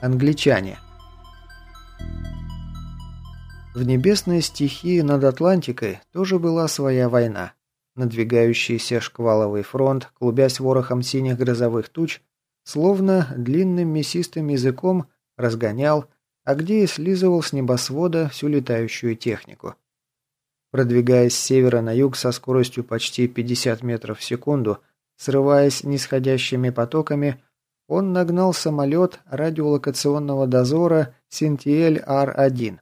Англичане. В небесной стихии над Атлантикой тоже была своя война. Надвигающийся шкваловый фронт, клубясь ворохом синих грозовых туч, словно длинным мясистым языком разгонял, а где и слизывал с небосвода всю летающую технику. Продвигаясь с севера на юг со скоростью почти 50 метров в секунду, срываясь нисходящими потоками, он нагнал самолет радиолокационного дозора Синтиэль-Р-1.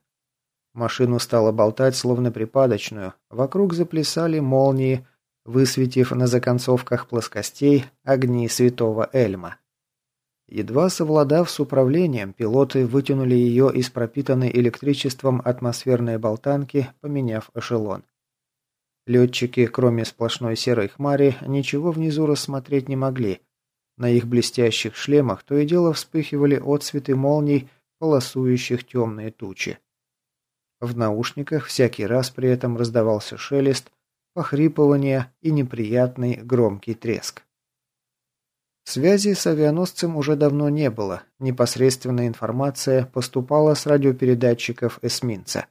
Машину стало болтать, словно припадочную. Вокруг заплясали молнии, высветив на законцовках плоскостей огни святого Эльма. Едва совладав с управлением, пилоты вытянули ее из пропитанной электричеством атмосферной болтанки, поменяв эшелон. Летчики, кроме сплошной серой хмари, ничего внизу рассмотреть не могли, на их блестящих шлемах то и дело вспыхивали отсветы молний, полосующих темные тучи. В наушниках всякий раз при этом раздавался шелест, похрипывание и неприятный громкий треск. Связи с авианосцем уже давно не было, непосредственная информация поступала с радиопередатчиков эсминца.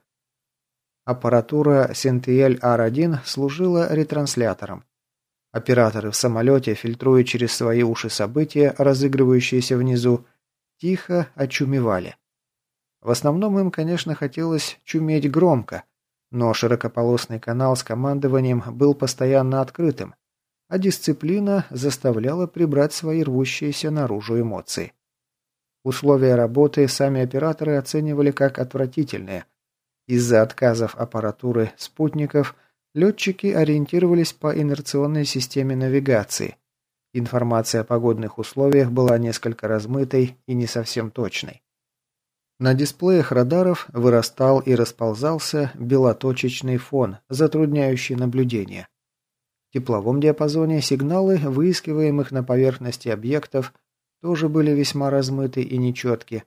Аппаратура Сентиэль-Р1 служила ретранслятором. Операторы в самолете, фильтруя через свои уши события, разыгрывающиеся внизу, тихо очумевали. В основном им, конечно, хотелось чуметь громко, но широкополосный канал с командованием был постоянно открытым, а дисциплина заставляла прибрать свои рвущиеся наружу эмоции. Условия работы сами операторы оценивали как отвратительные. Из-за отказов аппаратуры спутников – Летчики ориентировались по инерционной системе навигации. Информация о погодных условиях была несколько размытой и не совсем точной. На дисплеях радаров вырастал и расползался белоточечный фон, затрудняющий наблюдение. В тепловом диапазоне сигналы, выискиваемых на поверхности объектов, тоже были весьма размыты и нечетки.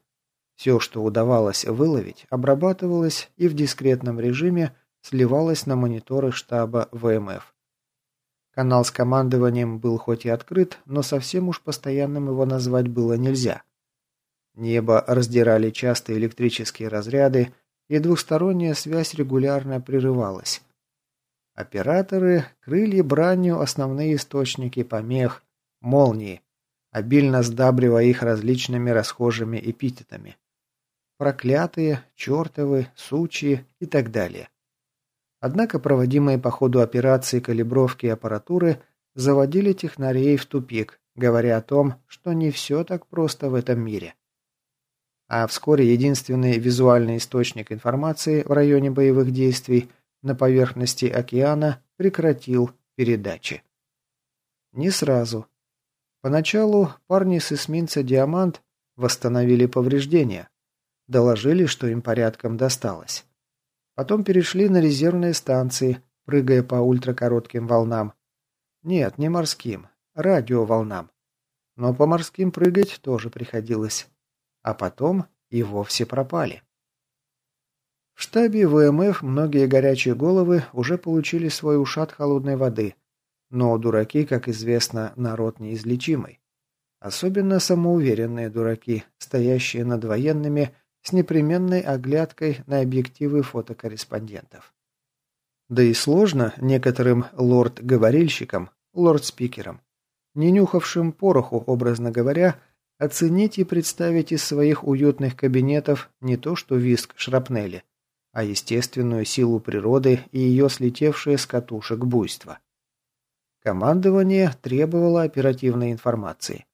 Все, что удавалось выловить, обрабатывалось и в дискретном режиме сливалась на мониторы штаба ВМФ. Канал с командованием был хоть и открыт, но совсем уж постоянным его назвать было нельзя. Небо раздирали частые электрические разряды, и двухсторонняя связь регулярно прерывалась. Операторы крыли бранью основные источники помех, молнии, обильно сдабривая их различными расхожими эпитетами. Проклятые, чертовы, сучьи и так далее. Однако проводимые по ходу операции калибровки аппаратуры заводили технарей в тупик, говоря о том, что не все так просто в этом мире. А вскоре единственный визуальный источник информации в районе боевых действий на поверхности океана прекратил передачи. Не сразу. Поначалу парни с эсминца «Диамант» восстановили повреждения, доложили, что им порядком досталось. Потом перешли на резервные станции, прыгая по ультракоротким волнам. Нет, не морским, радиоволнам. Но по морским прыгать тоже приходилось. А потом и вовсе пропали. В штабе ВМФ многие горячие головы уже получили свой ушат холодной воды. Но дураки, как известно, народ неизлечимый. Особенно самоуверенные дураки, стоящие над военными с непременной оглядкой на объективы фотокорреспондентов. Да и сложно некоторым лорд-говорильщикам, лорд-спикерам, не нюхавшим пороху, образно говоря, оценить и представить из своих уютных кабинетов не то что виск шрапнели, а естественную силу природы и ее слетевшее с катушек буйство. Командование требовало оперативной информации.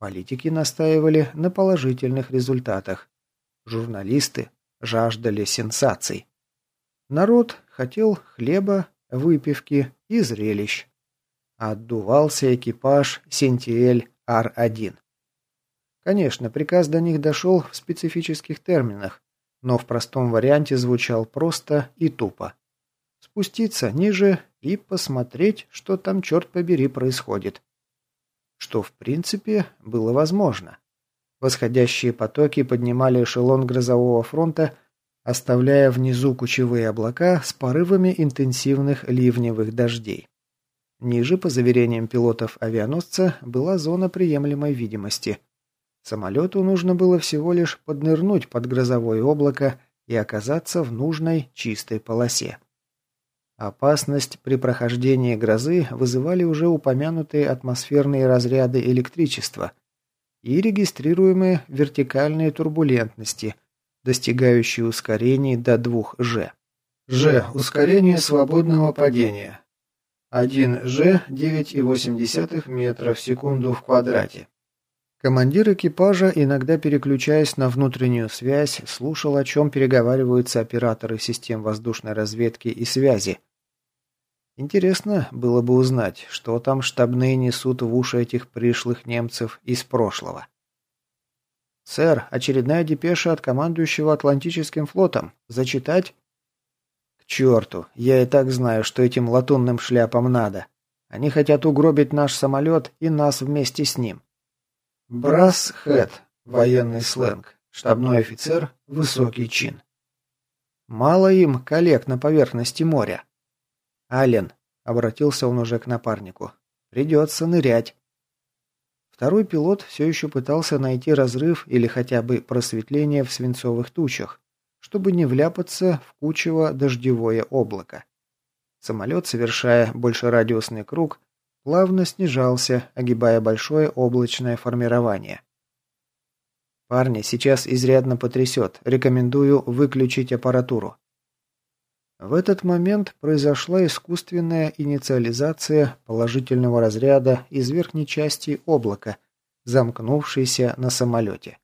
Политики настаивали на положительных результатах, Журналисты жаждали сенсаций. Народ хотел хлеба, выпивки и зрелищ. Отдувался экипаж Сентиэль Р-1. Конечно, приказ до них дошел в специфических терминах, но в простом варианте звучал просто и тупо. Спуститься ниже и посмотреть, что там, черт побери, происходит. Что, в принципе, было возможно. Восходящие потоки поднимали эшелон грозового фронта, оставляя внизу кучевые облака с порывами интенсивных ливневых дождей. Ниже, по заверениям пилотов авианосца, была зона приемлемой видимости. Самолету нужно было всего лишь поднырнуть под грозовое облако и оказаться в нужной чистой полосе. Опасность при прохождении грозы вызывали уже упомянутые атмосферные разряды электричества и регистрируемые вертикальные турбулентности, достигающие ускорений до 2 G. Ускорение свободного падения. 1 G – 9,8 метра в секунду в квадрате. Командир экипажа, иногда переключаясь на внутреннюю связь, слушал, о чем переговариваются операторы систем воздушной разведки и связи. Интересно было бы узнать, что там штабные несут в уши этих пришлых немцев из прошлого. «Сэр, очередная депеша от командующего Атлантическим флотом. Зачитать?» «К черту! Я и так знаю, что этим латунным шляпам надо. Они хотят угробить наш самолет и нас вместе с ним. Брас Хэт, военный сленг, штабной офицер, высокий чин. Мало им коллег на поверхности моря. Ален, обратился он уже к напарнику, придется нырять. Второй пилот все еще пытался найти разрыв или хотя бы просветление в свинцовых тучах, чтобы не вляпаться в кучево дождевое облако. Самолет, совершая большерадиусный круг, плавно снижался, огибая большое облачное формирование. «Парни, сейчас изрядно потрясет. Рекомендую выключить аппаратуру». В этот момент произошла искусственная инициализация положительного разряда из верхней части облака, замкнувшейся на самолете.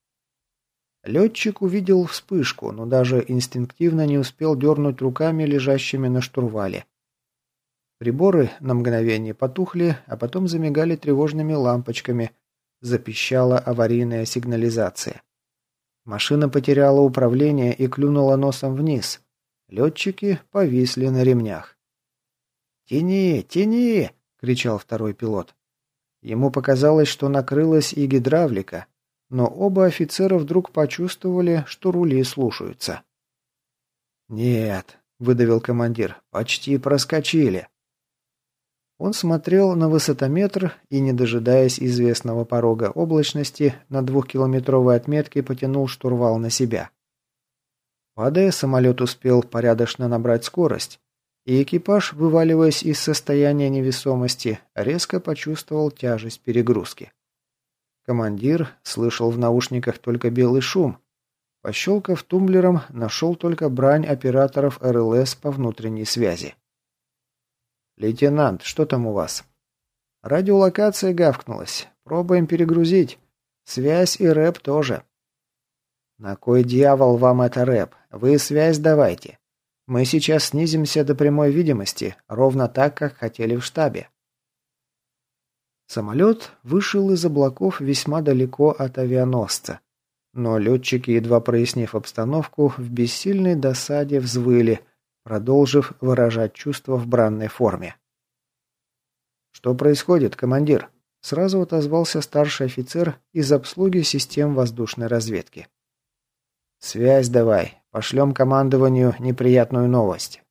Летчик увидел вспышку, но даже инстинктивно не успел дернуть руками, лежащими на штурвале. Приборы на мгновение потухли, а потом замигали тревожными лампочками. Запищала аварийная сигнализация. Машина потеряла управление и клюнула носом вниз. Летчики повисли на ремнях. «Тяни! Тяни!» — кричал второй пилот. Ему показалось, что накрылась и гидравлика, но оба офицера вдруг почувствовали, что рули слушаются. «Нет», — выдавил командир, — «почти проскочили». Он смотрел на высотометр и, не дожидаясь известного порога облачности, на двухкилометровой отметке потянул штурвал на себя. Падая, самолет успел порядочно набрать скорость, и экипаж, вываливаясь из состояния невесомости, резко почувствовал тяжесть перегрузки. Командир слышал в наушниках только белый шум. Пощелкав тумблером, нашел только брань операторов РЛС по внутренней связи. «Лейтенант, что там у вас?» «Радиолокация гавкнулась. Пробуем перегрузить. Связь и рэп тоже». «На кой дьявол вам это рэп? Вы связь давайте. Мы сейчас снизимся до прямой видимости, ровно так, как хотели в штабе». Самолет вышел из облаков весьма далеко от авианосца. Но летчики, едва прояснив обстановку, в бессильной досаде взвыли – продолжив выражать чувства в бранной форме. «Что происходит, командир?» Сразу отозвался старший офицер из обслуги систем воздушной разведки. «Связь давай. Пошлем командованию неприятную новость».